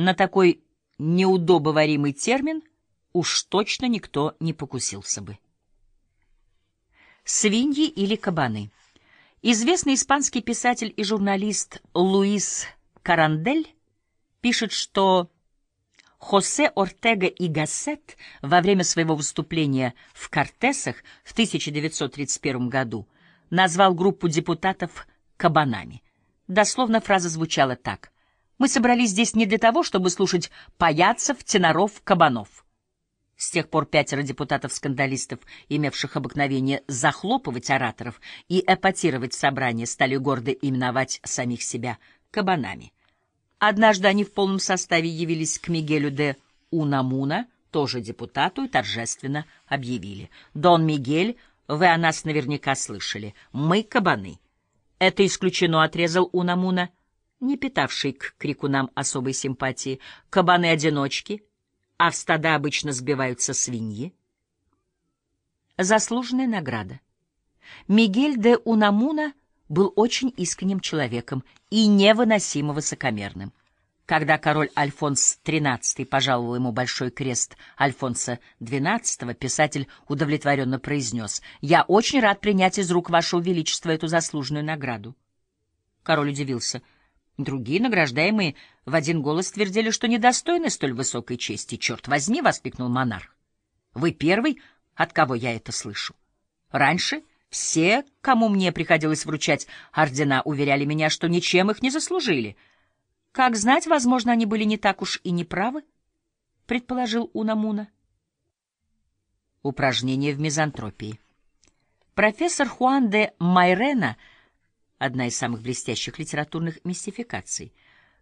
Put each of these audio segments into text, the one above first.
На такой неудобоваримый термин уж точно никто не покусился бы. Свиньи или кабаны. Известный испанский писатель и журналист Луис Карандель пишет, что Хосе Ортега и Гассет во время своего выступления в Кортесах в 1931 году назвал группу депутатов «кабанами». Дословно фраза звучала так. «Мы собрались здесь не для того, чтобы слушать паяцев, теноров, кабанов». С тех пор пятеро депутатов-скандалистов, имевших обыкновение захлопывать ораторов и эпатировать собрание, стали гордо именовать самих себя кабанами. Однажды они в полном составе явились к Мигелю де Унамуна, тоже депутату, и торжественно объявили. «Дон Мигель, вы о нас наверняка слышали. Мы кабаны». «Это исключено», — отрезал Унамуна, не питавший к крикунам особой симпатии. «Кабаны-одиночки» а в стада обычно сбиваются свиньи. Заслуженная награда. Мигель де Унамуна был очень искренним человеком и невыносимо высокомерным. Когда король Альфонс XIII пожаловал ему большой крест Альфонса XII, писатель удовлетворенно произнес «Я очень рад принять из рук вашего величества эту заслуженную награду». Король удивился — Другие, награждаемые, в один голос твердили, что недостойны столь высокой чести. «Черт возьми!» — воскликнул монарх. «Вы первый, от кого я это слышу. Раньше все, кому мне приходилось вручать ордена, уверяли меня, что ничем их не заслужили. Как знать, возможно, они были не так уж и неправы?» — предположил Унамуна. Упражнение в мизантропии. Профессор Хуан де Майрена — одна из самых блестящих литературных мистификаций.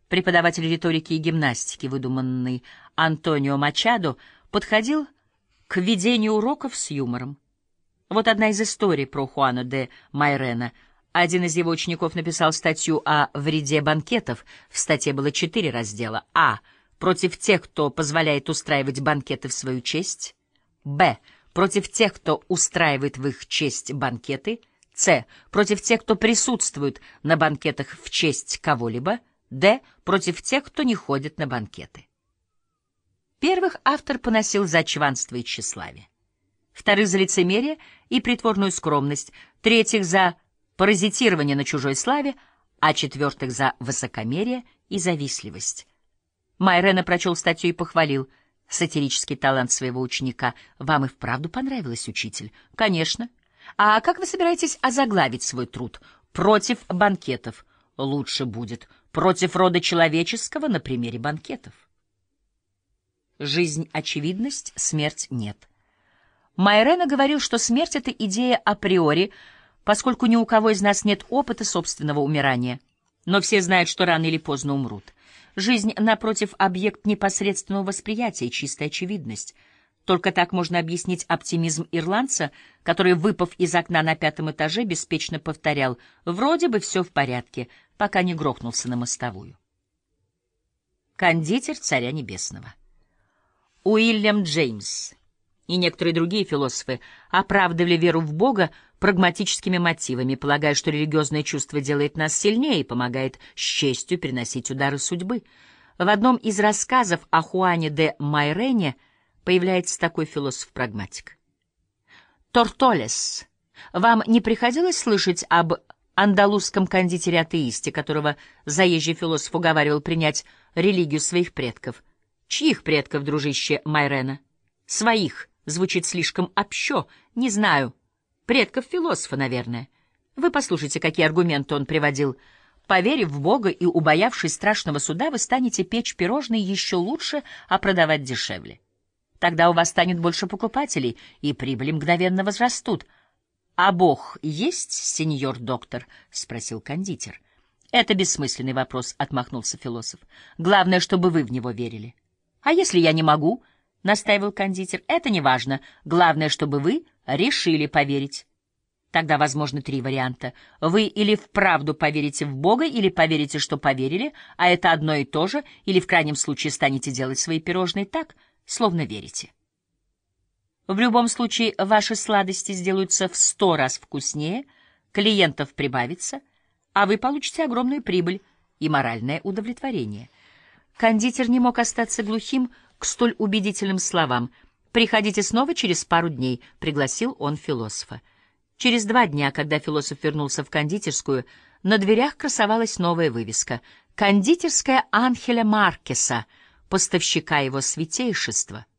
Преподаватель риторики и гимнастики, выдуманный Антонио Мачадо, подходил к ведению уроков с юмором. Вот одна из историй про Хуана де Майрена. Один из его учеников написал статью о вреде банкетов. В статье было четыре раздела. А. Против тех, кто позволяет устраивать банкеты в свою честь. Б. Против тех, кто устраивает в их честь банкеты. С. Против тех, кто присутствует на банкетах в честь кого-либо. Д. Против тех, кто не ходит на банкеты. Первых автор поносил за чванство и тщеславие. Вторых — за лицемерие и притворную скромность. Третьих — за паразитирование на чужой славе, а четвертых — за высокомерие и завистливость. Майрена прочел статью и похвалил сатирический талант своего ученика. «Вам и вправду понравилось, учитель?» «Конечно». А как вы собираетесь озаглавить свой труд? Против банкетов. Лучше будет. Против рода человеческого на примере банкетов. Жизнь — очевидность, смерть — нет. Майрена говорил, что смерть — это идея априори, поскольку ни у кого из нас нет опыта собственного умирания. Но все знают, что рано или поздно умрут. Жизнь, напротив, объект непосредственного восприятия, чистая очевидность — только так можно объяснить оптимизм ирландца, который, выпав из окна на пятом этаже, беспечно повторял «Вроде бы все в порядке», пока не грохнулся на мостовую. Кондитер Царя Небесного Уильям Джеймс и некоторые другие философы оправдывали веру в Бога прагматическими мотивами, полагая, что религиозное чувство делает нас сильнее и помогает с честью переносить удары судьбы. В одном из рассказов о Хуане де Майрене – появляется такой философ-прагматик. Тортолес, вам не приходилось слышать об андалузском кондитере-атеисте, которого заезжий философ уговаривал принять религию своих предков? Чьих предков, дружище Майрена? Своих. Звучит слишком общо. Не знаю. Предков философа, наверное. Вы послушайте, какие аргументы он приводил. Поверив в Бога и убоявшись страшного суда, вы станете печь пирожные еще лучше, а продавать дешевле. Тогда у вас станет больше покупателей, и прибыли мгновенно возрастут. — А Бог есть, сеньор доктор? — спросил кондитер. — Это бессмысленный вопрос, — отмахнулся философ. — Главное, чтобы вы в него верили. — А если я не могу? — настаивал кондитер. — Это не важно. Главное, чтобы вы решили поверить. Тогда возможны три варианта. Вы или вправду поверите в Бога, или поверите, что поверили, а это одно и то же, или в крайнем случае станете делать свои пирожные так — словно верите. В любом случае, ваши сладости сделаются в сто раз вкуснее, клиентов прибавится, а вы получите огромную прибыль и моральное удовлетворение. Кондитер не мог остаться глухим к столь убедительным словам. «Приходите снова через пару дней», — пригласил он философа. Через два дня, когда философ вернулся в кондитерскую, на дверях красовалась новая вывеска — «Кондитерская Анхеля Маркеса», поставщика его святейшества —